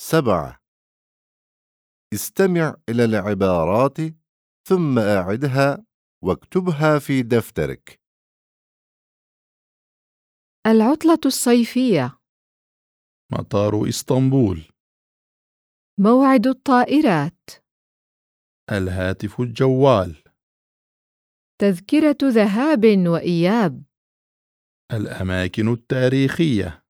سبعة. استمع إلى العبارات ثم أعدها واكتبها في دفترك. العطلة الصيفية. مطار إسطنبول. موعد الطائرات. الهاتف الجوال. تذكرة ذهاب وإياب. الأماكن التاريخية.